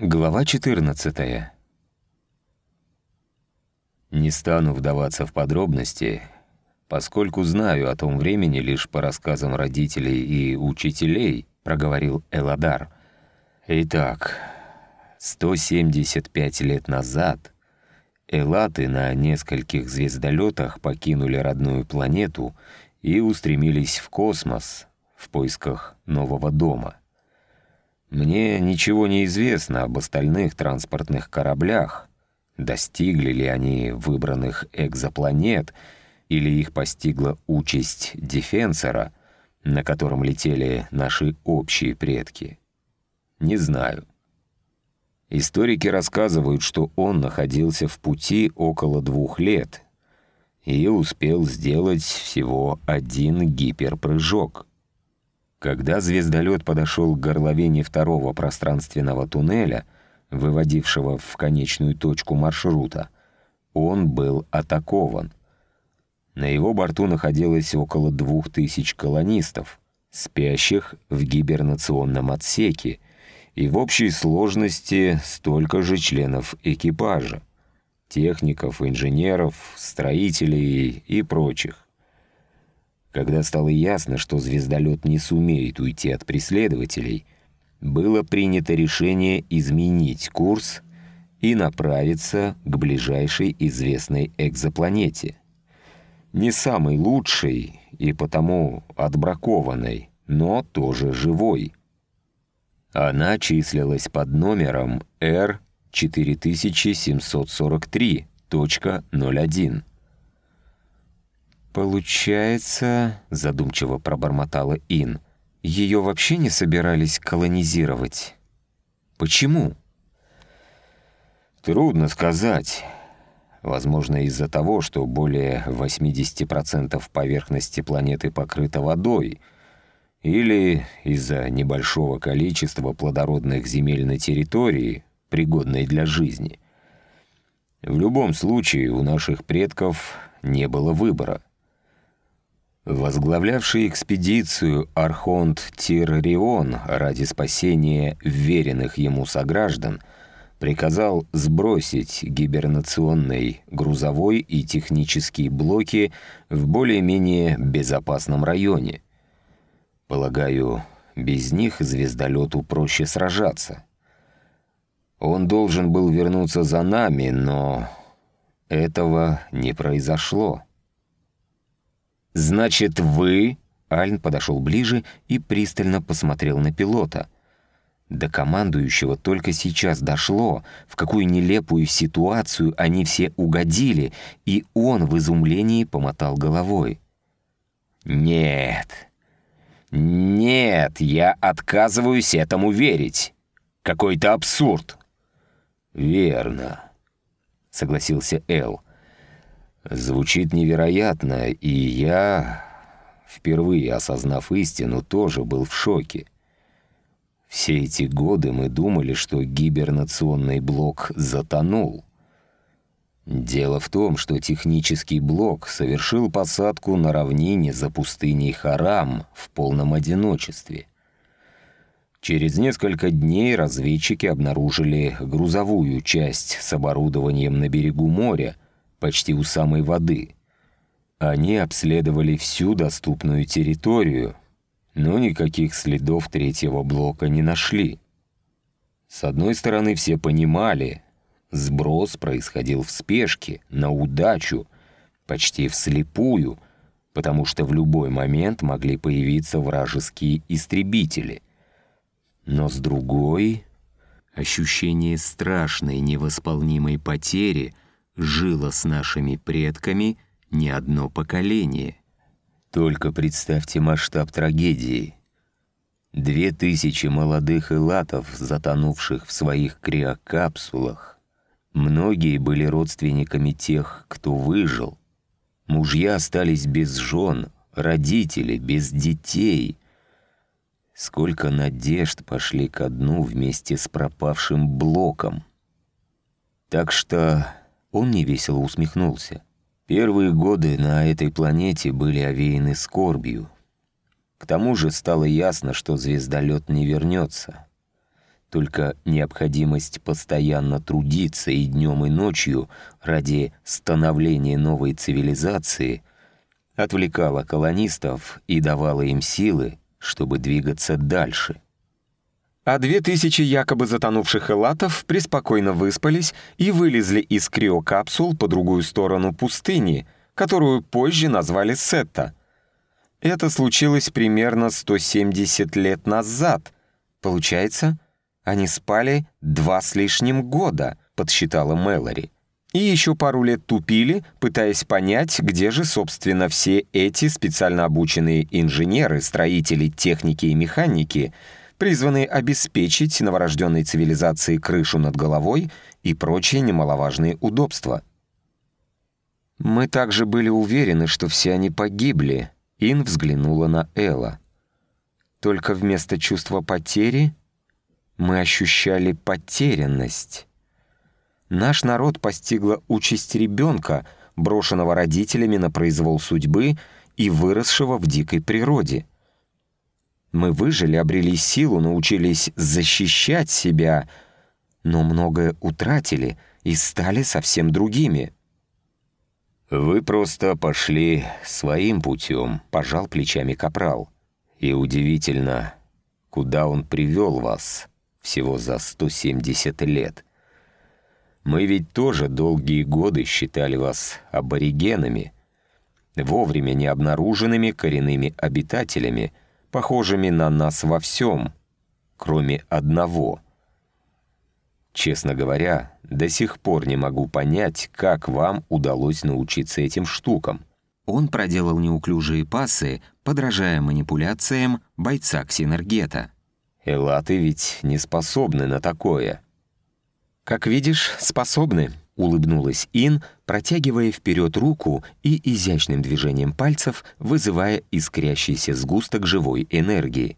Глава 14. Не стану вдаваться в подробности, поскольку знаю о том времени лишь по рассказам родителей и учителей, проговорил Эладар. Итак, 175 лет назад элаты на нескольких звездолетах покинули родную планету и устремились в космос в поисках нового дома. Мне ничего не известно об остальных транспортных кораблях. Достигли ли они выбранных экзопланет, или их постигла участь Дефенсора, на котором летели наши общие предки? Не знаю. Историки рассказывают, что он находился в пути около двух лет и успел сделать всего один гиперпрыжок. Когда звездолет подошел к горловине второго пространственного туннеля, выводившего в конечную точку маршрута, он был атакован. На его борту находилось около двух тысяч колонистов, спящих в гибернационном отсеке, и в общей сложности столько же членов экипажа, техников, инженеров, строителей и прочих. Когда стало ясно, что звездолет не сумеет уйти от преследователей, было принято решение изменить курс и направиться к ближайшей известной экзопланете. Не самой лучшей и потому отбракованной, но тоже живой. Она числилась под номером R4743.01. «Получается...» — задумчиво пробормотала Ин. «Ее вообще не собирались колонизировать? Почему?» «Трудно сказать. Возможно, из-за того, что более 80% поверхности планеты покрыта водой, или из-за небольшого количества плодородных земель на территории, пригодной для жизни. В любом случае, у наших предков не было выбора. Возглавлявший экспедицию Архонт Тиррион ради спасения веренных ему сограждан приказал сбросить гибернационный грузовой и технические блоки в более-менее безопасном районе. Полагаю, без них звездолету проще сражаться. Он должен был вернуться за нами, но этого не произошло. «Значит, вы...» Альн подошел ближе и пристально посмотрел на пилота. До командующего только сейчас дошло, в какую нелепую ситуацию они все угодили, и он в изумлении помотал головой. «Нет, нет, я отказываюсь этому верить. Какой-то абсурд». «Верно», — согласился Эл. Звучит невероятно, и я, впервые осознав истину, тоже был в шоке. Все эти годы мы думали, что гибернационный блок затонул. Дело в том, что технический блок совершил посадку на равнине за пустыней Харам в полном одиночестве. Через несколько дней разведчики обнаружили грузовую часть с оборудованием на берегу моря — почти у самой воды. Они обследовали всю доступную территорию, но никаких следов третьего блока не нашли. С одной стороны, все понимали, сброс происходил в спешке, на удачу, почти вслепую, потому что в любой момент могли появиться вражеские истребители. Но с другой, ощущение страшной невосполнимой потери — жило с нашими предками не одно поколение. Только представьте масштаб трагедии. Две тысячи молодых элатов, затонувших в своих криокапсулах. Многие были родственниками тех, кто выжил. Мужья остались без жен, родители без детей. Сколько надежд пошли ко дну вместе с пропавшим блоком. Так что он невесело усмехнулся. Первые годы на этой планете были овеяны скорбью. К тому же стало ясно, что звездолет не вернется. Только необходимость постоянно трудиться и днем, и ночью ради становления новой цивилизации отвлекала колонистов и давала им силы, чтобы двигаться дальше. А две тысячи якобы затонувших элатов преспокойно выспались и вылезли из криокапсул по другую сторону пустыни, которую позже назвали Сетта. Это случилось примерно 170 лет назад. Получается, они спали два с лишним года, подсчитала Мэлори. И еще пару лет тупили, пытаясь понять, где же, собственно, все эти специально обученные инженеры, строители, техники и механики, призванные обеспечить новорожденной цивилизации крышу над головой и прочие немаловажные удобства. Мы также были уверены, что все они погибли. Ин взглянула на Элла. Только вместо чувства потери мы ощущали потерянность. Наш народ постигла участь ребенка, брошенного родителями на произвол судьбы и выросшего в дикой природе. Мы выжили, обрели силу, научились защищать себя, но многое утратили и стали совсем другими. «Вы просто пошли своим путем», — пожал плечами Капрал. «И удивительно, куда он привел вас» всего за 170 лет. Мы ведь тоже долгие годы считали вас аборигенами, вовремя не обнаруженными коренными обитателями, похожими на нас во всем, кроме одного. Честно говоря, до сих пор не могу понять, как вам удалось научиться этим штукам. Он проделал неуклюжие пасы, подражая манипуляциям бойца Ксинергета. Элаты ведь не способны на такое». «Как видишь, способны», — улыбнулась Ин, протягивая вперед руку и изящным движением пальцев вызывая искрящийся сгусток живой энергии.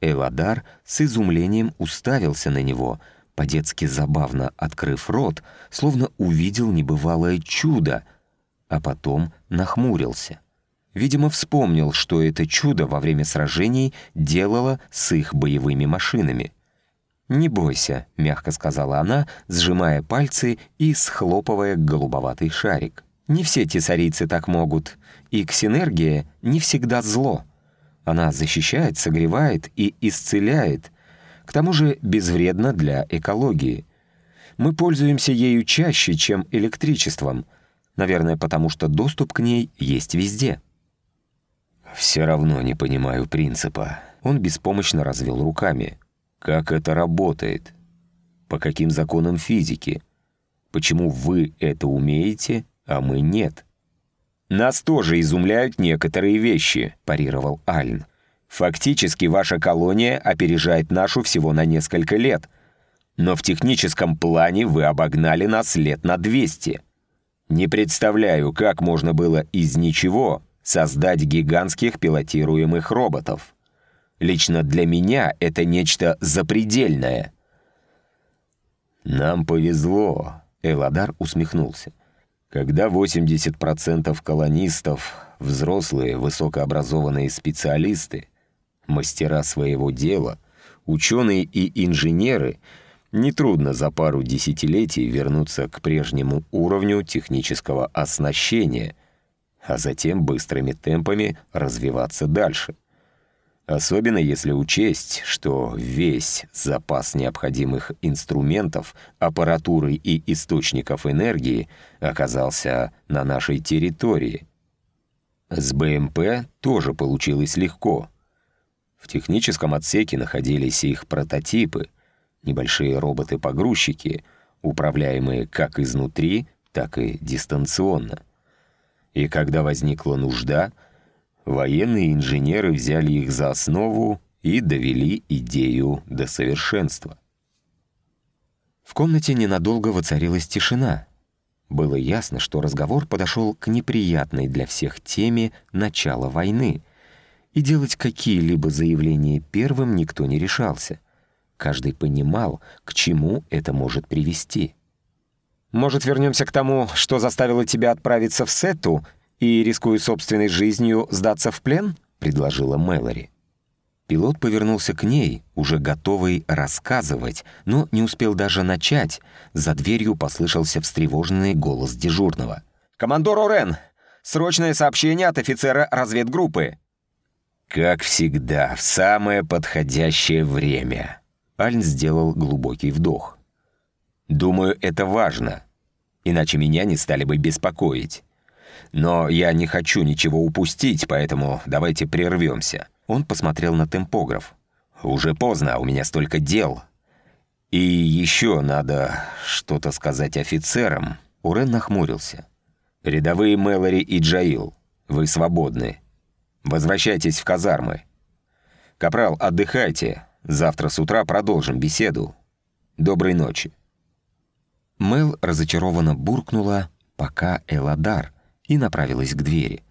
Эладар с изумлением уставился на него, по-детски забавно открыв рот, словно увидел небывалое чудо, а потом нахмурился. Видимо, вспомнил, что это чудо во время сражений делало с их боевыми машинами. «Не бойся», — мягко сказала она, сжимая пальцы и схлопывая голубоватый шарик. «Не все тесарийцы так могут, и ксинергия не всегда зло. Она защищает, согревает и исцеляет, к тому же безвредна для экологии. Мы пользуемся ею чаще, чем электричеством, наверное, потому что доступ к ней есть везде». «Все равно не понимаю принципа». Он беспомощно развел руками. «Как это работает? По каким законам физики? Почему вы это умеете, а мы нет?» «Нас тоже изумляют некоторые вещи», — парировал Альн. «Фактически ваша колония опережает нашу всего на несколько лет. Но в техническом плане вы обогнали нас лет на 200. Не представляю, как можно было из ничего создать гигантских пилотируемых роботов. Лично для меня это нечто запредельное. «Нам повезло», — Эладар усмехнулся. «Когда 80% колонистов — взрослые, высокообразованные специалисты, мастера своего дела, ученые и инженеры — Нетрудно за пару десятилетий вернуться к прежнему уровню технического оснащения — а затем быстрыми темпами развиваться дальше. Особенно если учесть, что весь запас необходимых инструментов, аппаратуры и источников энергии оказался на нашей территории. С БМП тоже получилось легко. В техническом отсеке находились их прототипы, небольшие роботы-погрузчики, управляемые как изнутри, так и дистанционно. И когда возникла нужда, военные инженеры взяли их за основу и довели идею до совершенства. В комнате ненадолго воцарилась тишина. Было ясно, что разговор подошел к неприятной для всех теме начала войны, и делать какие-либо заявления первым никто не решался. Каждый понимал, к чему это может привести. Может, вернемся к тому, что заставило тебя отправиться в Сетту и, рискуя собственной жизнью, сдаться в плен?» — предложила Мэлори. Пилот повернулся к ней, уже готовый рассказывать, но не успел даже начать. За дверью послышался встревоженный голос дежурного. «Командор Орен! Срочное сообщение от офицера разведгруппы!» «Как всегда, в самое подходящее время!» Альн сделал глубокий вдох. «Думаю, это важно, иначе меня не стали бы беспокоить. Но я не хочу ничего упустить, поэтому давайте прервемся». Он посмотрел на темпограф. «Уже поздно, у меня столько дел. И еще надо что-то сказать офицерам». Урен нахмурился. «Рядовые Мэлори и Джаил, вы свободны. Возвращайтесь в казармы. Капрал, отдыхайте. Завтра с утра продолжим беседу. Доброй ночи». Мэл разочарованно буркнула «пока Эладар» и направилась к двери.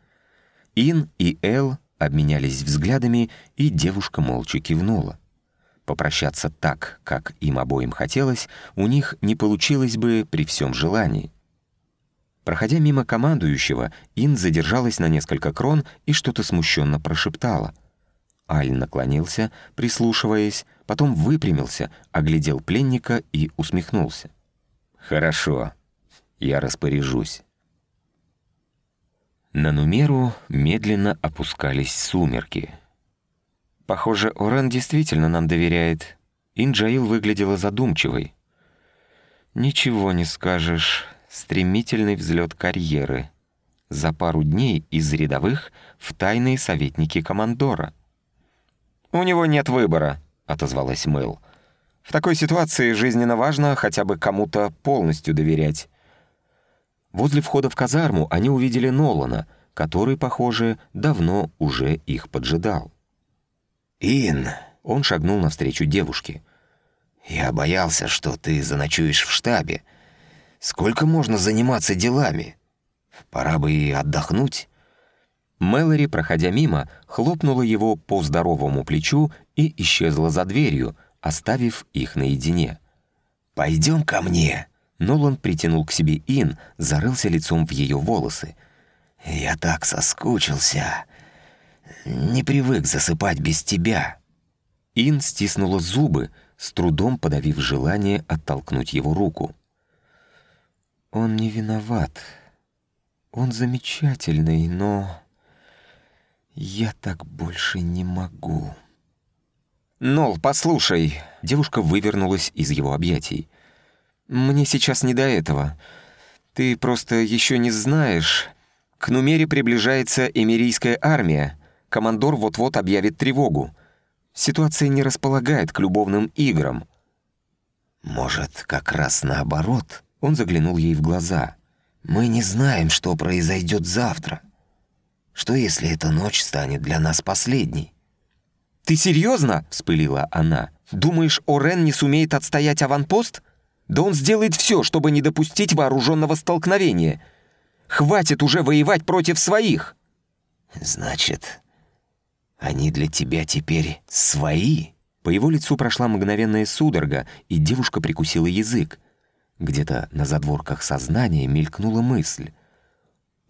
Ин и Эл обменялись взглядами, и девушка молча кивнула. Попрощаться так, как им обоим хотелось, у них не получилось бы при всем желании. Проходя мимо командующего, Ин задержалась на несколько крон и что-то смущенно прошептала. Аль наклонился, прислушиваясь, потом выпрямился, оглядел пленника и усмехнулся. «Хорошо, я распоряжусь». На Нумеру медленно опускались сумерки. Похоже, Орен действительно нам доверяет. Инджаил выглядела задумчивой. Ничего не скажешь. Стремительный взлет карьеры. За пару дней из рядовых в тайные советники командора. «У него нет выбора», — отозвалась Мэл. «В такой ситуации жизненно важно хотя бы кому-то полностью доверять. Возле входа в казарму они увидели Нолана, который, похоже, давно уже их поджидал. «Ин!» — он шагнул навстречу девушке. «Я боялся, что ты заночуешь в штабе. Сколько можно заниматься делами? Пора бы и отдохнуть». Мэлори, проходя мимо, хлопнула его по здоровому плечу и исчезла за дверью, оставив их наедине. «Пойдем ко мне!» Нолан притянул к себе Ин, зарылся лицом в ее волосы. «Я так соскучился. Не привык засыпать без тебя». Ин стиснула зубы, с трудом подавив желание оттолкнуть его руку. «Он не виноват. Он замечательный, но я так больше не могу». «Нол, послушай!» Девушка вывернулась из его объятий. Мне сейчас не до этого. Ты просто еще не знаешь. К Нумере приближается эмирийская армия. Командор вот-вот объявит тревогу. Ситуация не располагает к любовным играм. Может, как раз наоборот? Он заглянул ей в глаза. Мы не знаем, что произойдет завтра. Что если эта ночь станет для нас последней? «Ты серьезно?» — вспылила она. «Думаешь, Орен не сумеет отстоять аванпост?» Да он сделает все, чтобы не допустить вооруженного столкновения. Хватит уже воевать против своих. Значит, они для тебя теперь свои? По его лицу прошла мгновенная судорога, и девушка прикусила язык. Где-то на задворках сознания мелькнула мысль.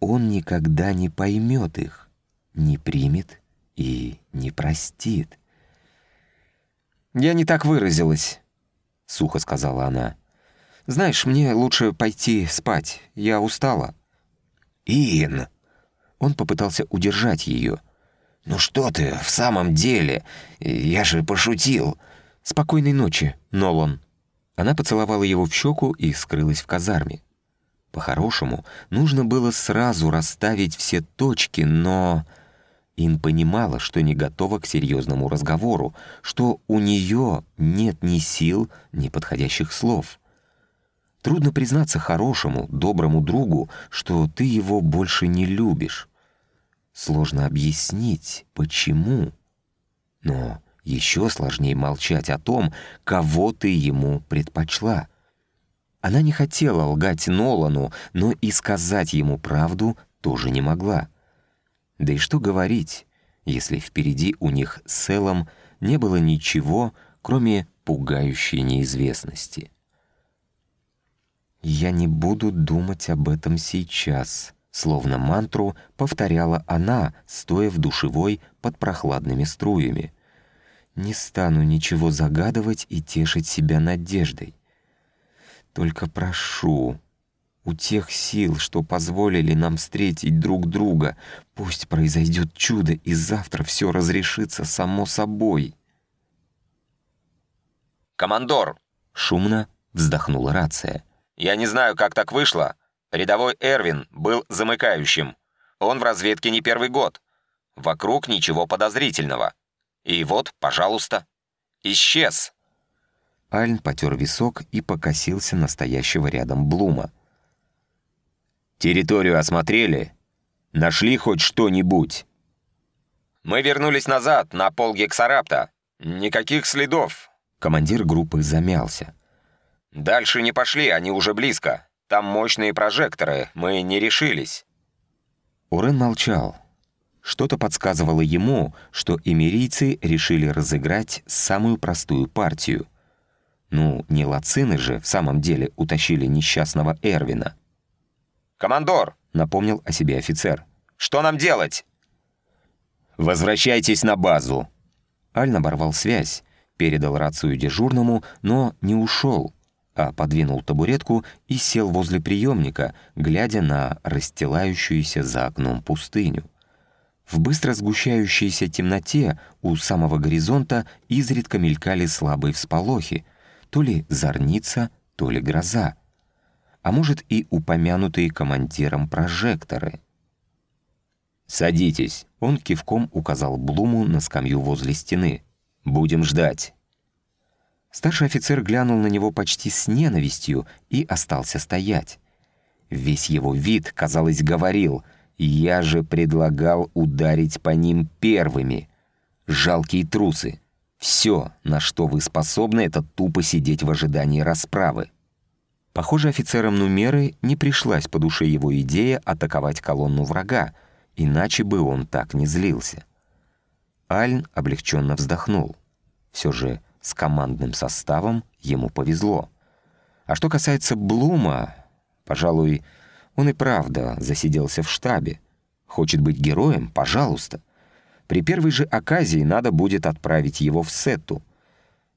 Он никогда не поймет их, не примет и не простит. «Я не так выразилась», — сухо сказала она. Знаешь, мне лучше пойти спать. Я устала». «Ин!» Он попытался удержать ее. «Ну что ты, в самом деле? Я же пошутил». «Спокойной ночи, Нолан». Она поцеловала его в щеку и скрылась в казарме. По-хорошему, нужно было сразу расставить все точки, но... Ин понимала, что не готова к серьезному разговору, что у нее нет ни сил, ни подходящих слов. Трудно признаться хорошему, доброму другу, что ты его больше не любишь. Сложно объяснить, почему. Но еще сложнее молчать о том, кого ты ему предпочла. Она не хотела лгать Нолану, но и сказать ему правду тоже не могла. Да и что говорить, если впереди у них с Элом не было ничего, кроме пугающей неизвестности. «Я не буду думать об этом сейчас», словно мантру повторяла она, стоя в душевой под прохладными струями. Не стану ничего загадывать и тешить себя надеждой. Только прошу, у тех сил, что позволили нам встретить друг друга, пусть произойдет чудо, и завтра все разрешится само собой. «Командор!» — шумно вздохнула рация. «Я не знаю, как так вышло. Рядовой Эрвин был замыкающим. Он в разведке не первый год. Вокруг ничего подозрительного. И вот, пожалуйста, исчез». Альн потер висок и покосился настоящего рядом Блума. «Территорию осмотрели? Нашли хоть что-нибудь?» «Мы вернулись назад, на пол Гексарапта. Никаких следов». Командир группы замялся. «Дальше не пошли, они уже близко. Там мощные прожекторы, мы не решились». Урен молчал. Что-то подсказывало ему, что эмирийцы решили разыграть самую простую партию. Ну, не лацины же в самом деле утащили несчастного Эрвина. «Командор!» — напомнил о себе офицер. «Что нам делать?» «Возвращайтесь на базу!» Аль оборвал связь, передал рацию дежурному, но не ушел, а подвинул табуретку и сел возле приемника, глядя на расстилающуюся за окном пустыню. В быстро сгущающейся темноте у самого горизонта изредка мелькали слабые всполохи, то ли зорница, то ли гроза, а может и упомянутые командиром прожекторы. «Садитесь», — он кивком указал Блуму на скамью возле стены. «Будем ждать». Старший офицер глянул на него почти с ненавистью и остался стоять. Весь его вид, казалось, говорил — я же предлагал ударить по ним первыми. Жалкие трусы. Все, на что вы способны, это тупо сидеть в ожидании расправы. Похоже, офицерам Нумеры не пришлась по душе его идея атаковать колонну врага, иначе бы он так не злился. Альн облегченно вздохнул. Все же с командным составом ему повезло. А что касается Блума, пожалуй, он и правда засиделся в штабе. Хочет быть героем? Пожалуйста. При первой же оказии надо будет отправить его в Сетту.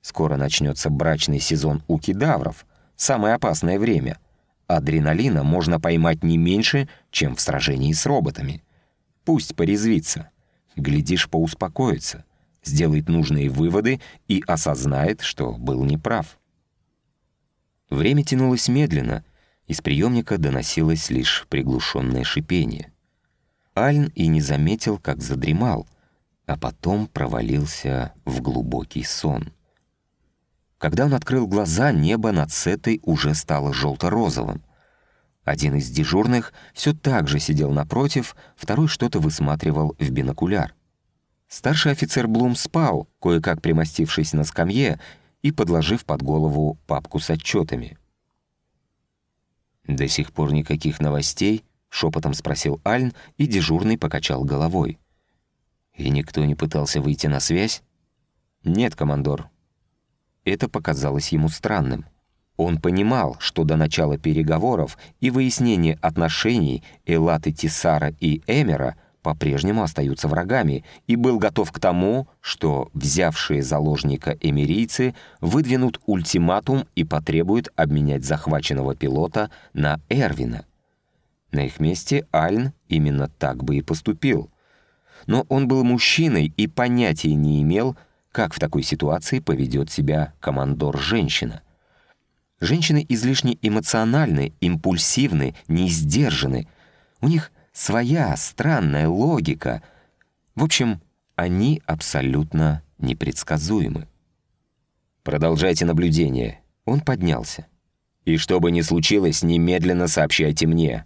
Скоро начнется брачный сезон у кедавров, самое опасное время. Адреналина можно поймать не меньше, чем в сражении с роботами. Пусть порезвится. Глядишь, поуспокоится, сделает нужные выводы и осознает, что был неправ. Время тянулось медленно, из приемника доносилось лишь приглушенное шипение. Альн и не заметил, как задремал, а потом провалился в глубокий сон. Когда он открыл глаза, небо над Сетой уже стало желто-розовым. Один из дежурных все так же сидел напротив, второй что-то высматривал в бинокуляр. Старший офицер Блум спал, кое-как примостившись на скамье и подложив под голову папку с отчетами. «До сих пор никаких новостей?» — шепотом спросил Альн, и дежурный покачал головой. «И никто не пытался выйти на связь?» «Нет, командор». Это показалось ему странным. Он понимал, что до начала переговоров и выяснения отношений Элаты Тисара и Эмера — по-прежнему остаются врагами, и был готов к тому, что взявшие заложника эмирийцы выдвинут ультиматум и потребуют обменять захваченного пилота на Эрвина. На их месте Альн именно так бы и поступил. Но он был мужчиной и понятия не имел, как в такой ситуации поведет себя командор-женщина. Женщины излишне эмоциональны, импульсивны, неиздержаны. У них своя странная логика. В общем, они абсолютно непредсказуемы. «Продолжайте наблюдение». Он поднялся. «И что бы ни случилось, немедленно сообщайте мне».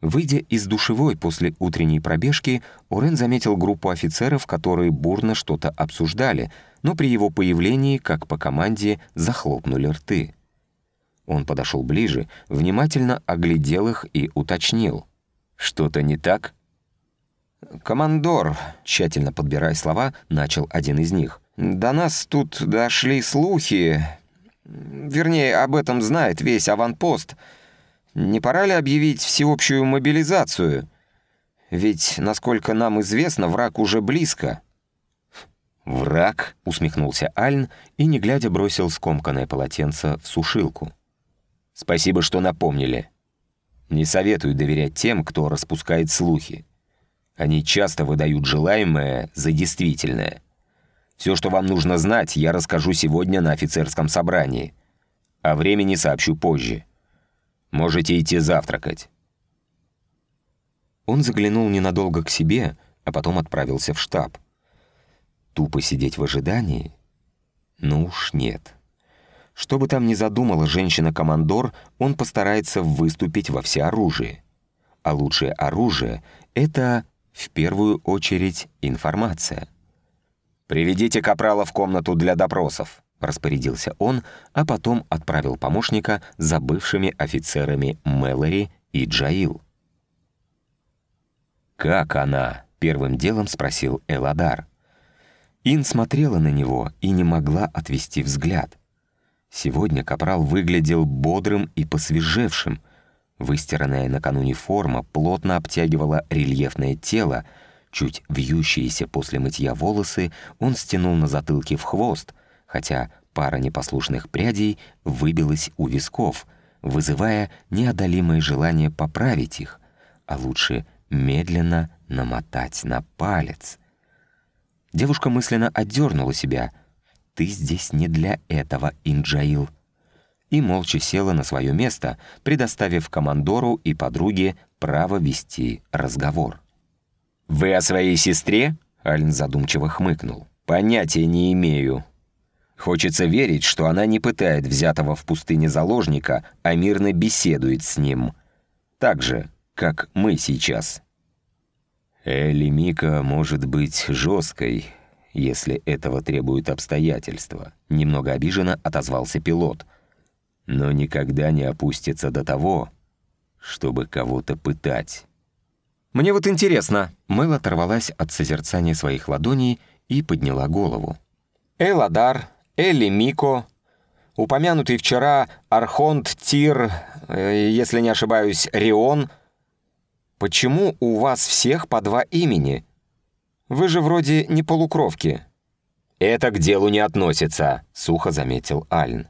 Выйдя из душевой после утренней пробежки, Орен заметил группу офицеров, которые бурно что-то обсуждали, но при его появлении, как по команде, захлопнули рты. Он подошел ближе, внимательно оглядел их и уточнил. «Что-то не так?» «Командор», тщательно подбирая слова, начал один из них. «До нас тут дошли слухи. Вернее, об этом знает весь аванпост. Не пора ли объявить всеобщую мобилизацию? Ведь, насколько нам известно, враг уже близко. «Враг?» — усмехнулся Альн и, не глядя, бросил скомканное полотенце в сушилку. «Спасибо, что напомнили. Не советую доверять тем, кто распускает слухи. Они часто выдают желаемое за действительное. Все, что вам нужно знать, я расскажу сегодня на офицерском собрании. О времени сообщу позже. Можете идти завтракать». Он заглянул ненадолго к себе, а потом отправился в штаб. Тупо сидеть в ожидании? Ну уж нет. Что бы там ни задумала женщина-командор, он постарается выступить во всеоружии. А лучшее оружие — это, в первую очередь, информация. «Приведите Капрала в комнату для допросов», — распорядился он, а потом отправил помощника за бывшими офицерами Мэлори и Джаил. «Как она?» — первым делом спросил Эладар. Ин смотрела на него и не могла отвести взгляд. Сегодня Капрал выглядел бодрым и посвежевшим. Выстиранная накануне форма плотно обтягивала рельефное тело, чуть вьющиеся после мытья волосы он стянул на затылке в хвост, хотя пара непослушных прядей выбилась у висков, вызывая неодолимое желание поправить их, а лучше медленно намотать на палец. Девушка мысленно отдернула себя. «Ты здесь не для этого, Инджаил». И молча села на свое место, предоставив командору и подруге право вести разговор. «Вы о своей сестре?» — Альн задумчиво хмыкнул. «Понятия не имею. Хочется верить, что она не пытает взятого в пустыне заложника, а мирно беседует с ним. Так же, как мы сейчас». Элли Мика может быть жесткой, если этого требуют обстоятельства. Немного обиженно отозвался пилот. Но никогда не опустится до того, чтобы кого-то пытать. «Мне вот интересно». Мэл оторвалась от созерцания своих ладоней и подняла голову. «Эладар, Элли Мико, упомянутый вчера Архонт Тир, э, если не ошибаюсь, Рион — Почему у вас всех по два имени? Вы же вроде не полукровки». «Это к делу не относится», — сухо заметил Альн.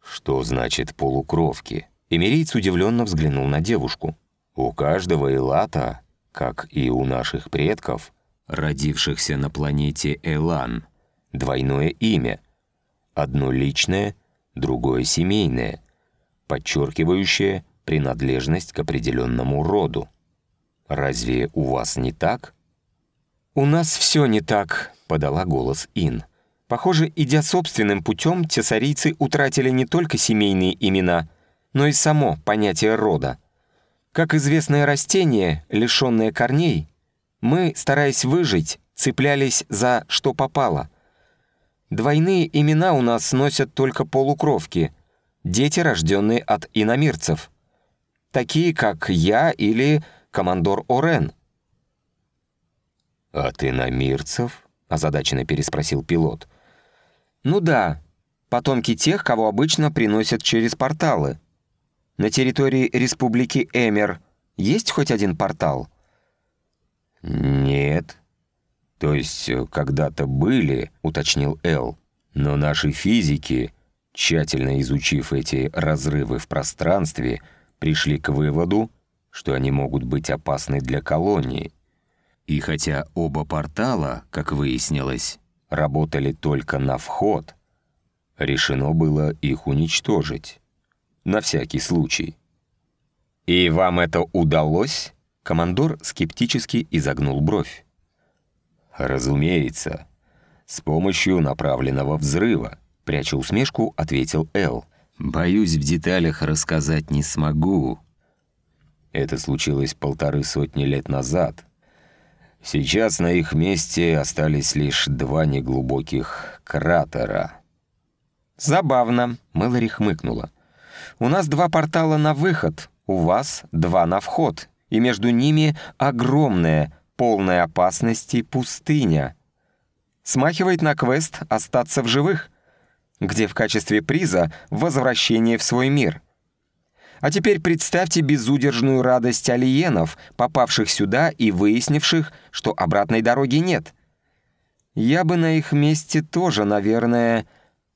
«Что значит полукровки?» Эмирийц удивленно взглянул на девушку. «У каждого Элата, как и у наших предков, родившихся на планете Элан, двойное имя. Одно личное, другое семейное, подчеркивающее принадлежность к определенному роду. Разве у вас не так? «У нас все не так», — подала голос Ин. «Похоже, идя собственным путем, тесарийцы утратили не только семейные имена, но и само понятие рода. Как известное растение, лишенное корней, мы, стараясь выжить, цеплялись за что попало. Двойные имена у нас носят только полукровки, дети, рожденные от иномирцев такие как я или командор Орен». «А ты на мирцев?» — озадаченно переспросил пилот. «Ну да, потомки тех, кого обычно приносят через порталы. На территории Республики Эмер есть хоть один портал?» «Нет. То есть э, когда-то были», — уточнил Эл. «Но наши физики, тщательно изучив эти разрывы в пространстве, — пришли к выводу, что они могут быть опасны для колонии. И хотя оба портала, как выяснилось, работали только на вход, решено было их уничтожить. На всякий случай. «И вам это удалось?» Командор скептически изогнул бровь. «Разумеется. С помощью направленного взрыва», пряча усмешку, ответил Эл. Боюсь, в деталях рассказать не смогу. Это случилось полторы сотни лет назад. Сейчас на их месте остались лишь два неглубоких кратера. «Забавно», — Мэлори хмыкнула. «У нас два портала на выход, у вас два на вход, и между ними огромная, полная опасности пустыня. Смахивает на квест остаться в живых где в качестве приза возвращение в свой мир. А теперь представьте безудержную радость алиенов, попавших сюда и выяснивших, что обратной дороги нет. Я бы на их месте тоже, наверное,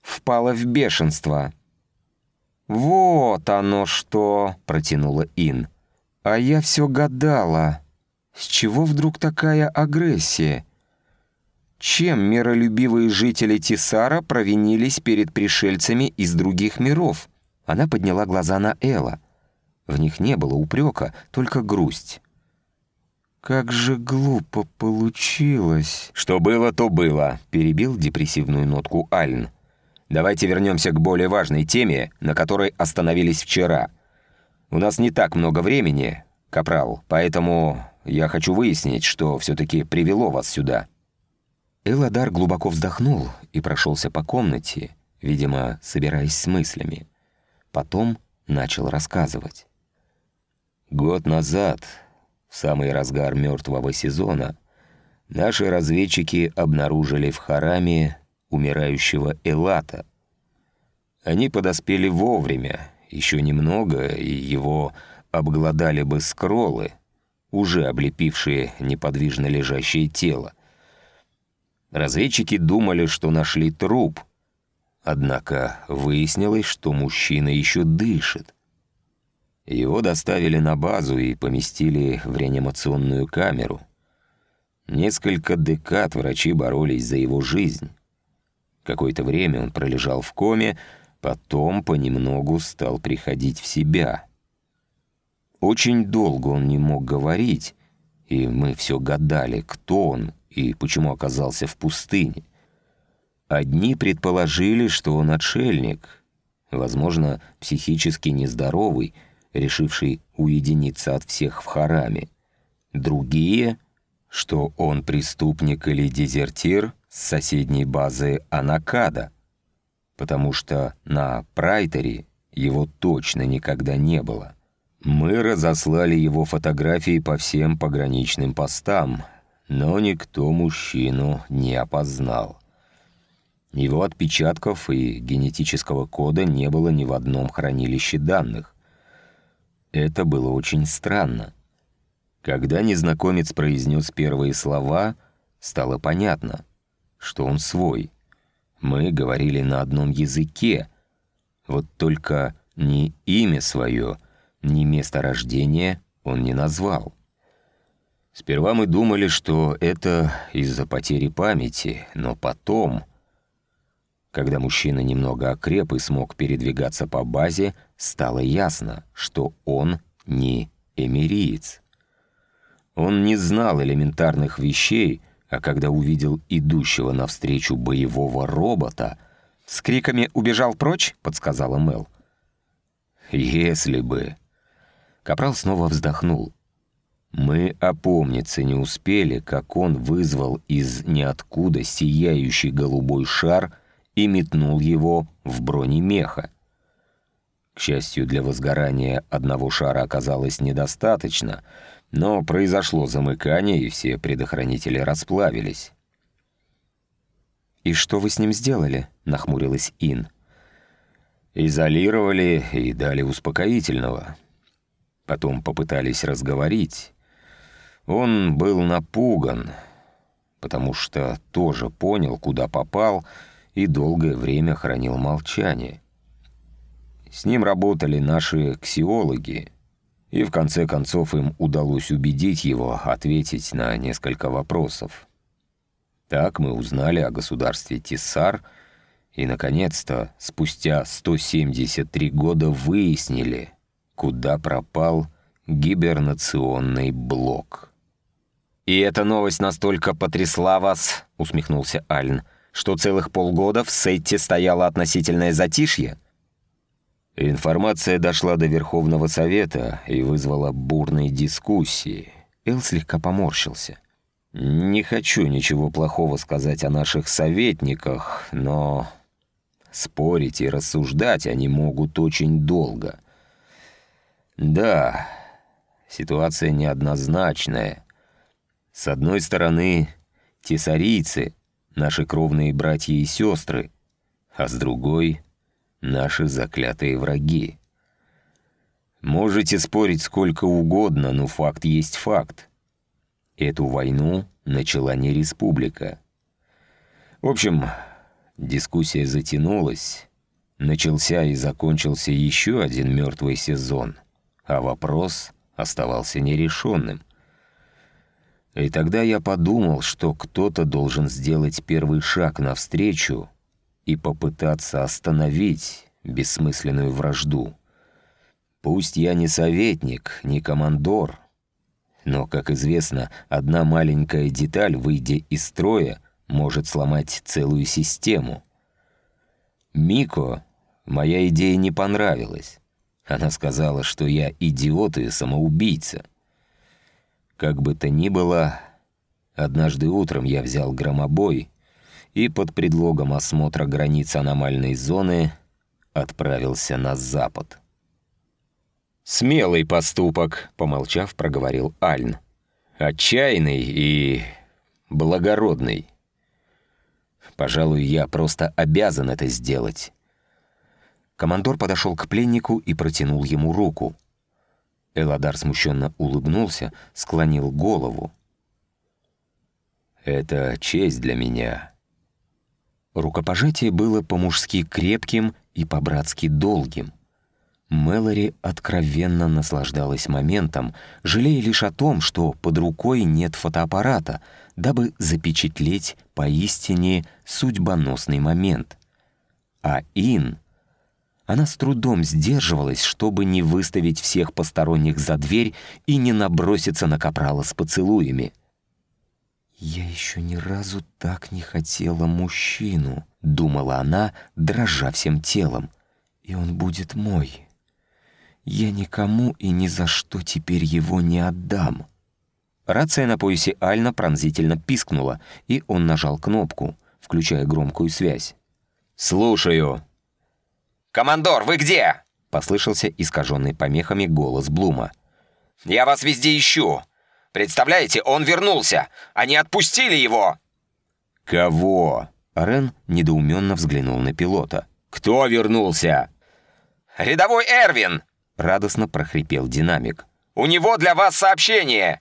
впала в бешенство. «Вот оно что!» — протянула Ин. «А я все гадала. С чего вдруг такая агрессия? Чем миролюбивые жители Тисара провинились перед пришельцами из других миров?» Она подняла глаза на Элла. В них не было упрека, только грусть. «Как же глупо получилось!» «Что было, то было», — перебил депрессивную нотку Альн. «Давайте вернемся к более важной теме, на которой остановились вчера. У нас не так много времени, Капрал, поэтому я хочу выяснить, что все-таки привело вас сюда». Эладар глубоко вздохнул и прошелся по комнате, видимо, собираясь с мыслями. Потом начал рассказывать. Год назад, в самый разгар мертвого сезона, наши разведчики обнаружили в Хараме умирающего Элата. Они подоспели вовремя, еще немного, и его обглодали бы скролы, уже облепившие неподвижно лежащее тело. Разведчики думали, что нашли труп, однако выяснилось, что мужчина еще дышит. Его доставили на базу и поместили в реанимационную камеру. Несколько декад врачи боролись за его жизнь. Какое-то время он пролежал в коме, потом понемногу стал приходить в себя. Очень долго он не мог говорить, и мы все гадали, кто он и почему оказался в пустыне. Одни предположили, что он отшельник, возможно, психически нездоровый, решивший уединиться от всех в хараме. Другие, что он преступник или дезертир с соседней базы Анакада, потому что на Прайтере его точно никогда не было. Мы разослали его фотографии по всем пограничным постам, но никто мужчину не опознал. Его отпечатков и генетического кода не было ни в одном хранилище данных. Это было очень странно. Когда незнакомец произнес первые слова, стало понятно, что он свой. Мы говорили на одном языке, вот только ни имя свое, ни место рождения он не назвал. Сперва мы думали, что это из-за потери памяти, но потом, когда мужчина немного окреп и смог передвигаться по базе, стало ясно, что он не эмириец. Он не знал элементарных вещей, а когда увидел идущего навстречу боевого робота, с криками «Убежал прочь!» — подсказала Мел. «Если бы...» Капрал снова вздохнул. Мы опомниться не успели, как он вызвал из ниоткуда сияющий голубой шар и метнул его в бронемеха. К счастью, для возгорания одного шара оказалось недостаточно, но произошло замыкание, и все предохранители расплавились. «И что вы с ним сделали?» — нахмурилась Ин. «Изолировали и дали успокоительного. Потом попытались разговорить. Он был напуган, потому что тоже понял, куда попал, и долгое время хранил молчание». С ним работали наши ксиологи, и в конце концов им удалось убедить его ответить на несколько вопросов. Так мы узнали о государстве Тиссар и, наконец-то, спустя 173 года выяснили, куда пропал гибернационный блок. «И эта новость настолько потрясла вас», — усмехнулся Альн, «что целых полгода в Сетте стояло относительное затишье?» Информация дошла до Верховного Совета и вызвала бурные дискуссии. Эл слегка поморщился. «Не хочу ничего плохого сказать о наших советниках, но спорить и рассуждать они могут очень долго. Да, ситуация неоднозначная. С одной стороны, тесарийцы — наши кровные братья и сестры, а с другой — наши заклятые враги. Можете спорить сколько угодно, но факт есть факт. Эту войну начала не республика. В общем, дискуссия затянулась. Начался и закончился еще один мертвый сезон, а вопрос оставался нерешенным. И тогда я подумал, что кто-то должен сделать первый шаг навстречу и попытаться остановить бессмысленную вражду. Пусть я не советник, не командор, но, как известно, одна маленькая деталь, выйдя из строя, может сломать целую систему. Мико моя идея не понравилась. Она сказала, что я идиот и самоубийца. Как бы то ни было, однажды утром я взял громобой и под предлогом осмотра границ аномальной зоны отправился на запад. «Смелый поступок», — помолчав, проговорил Альн. «Отчаянный и благородный. Пожалуй, я просто обязан это сделать». Командор подошел к пленнику и протянул ему руку. Эладар смущенно улыбнулся, склонил голову. «Это честь для меня». Рукопожатие было по-мужски крепким и по-братски долгим. Мэлори откровенно наслаждалась моментом, жалея лишь о том, что под рукой нет фотоаппарата, дабы запечатлеть поистине судьбоносный момент. А Ин она с трудом сдерживалась, чтобы не выставить всех посторонних за дверь и не наброситься на капрала с поцелуями. «Я еще ни разу так не хотела мужчину», — думала она, дрожа всем телом. «И он будет мой. Я никому и ни за что теперь его не отдам». Рация на поясе Альна пронзительно пискнула, и он нажал кнопку, включая громкую связь. «Слушаю», «Командор, вы где?» — послышался искаженный помехами голос Блума. «Я вас везде ищу. Представляете, он вернулся. Они отпустили его!» «Кого?» Рен недоуменно взглянул на пилота. «Кто вернулся?» «Рядовой Эрвин!» — радостно прохрипел динамик. «У него для вас сообщение!»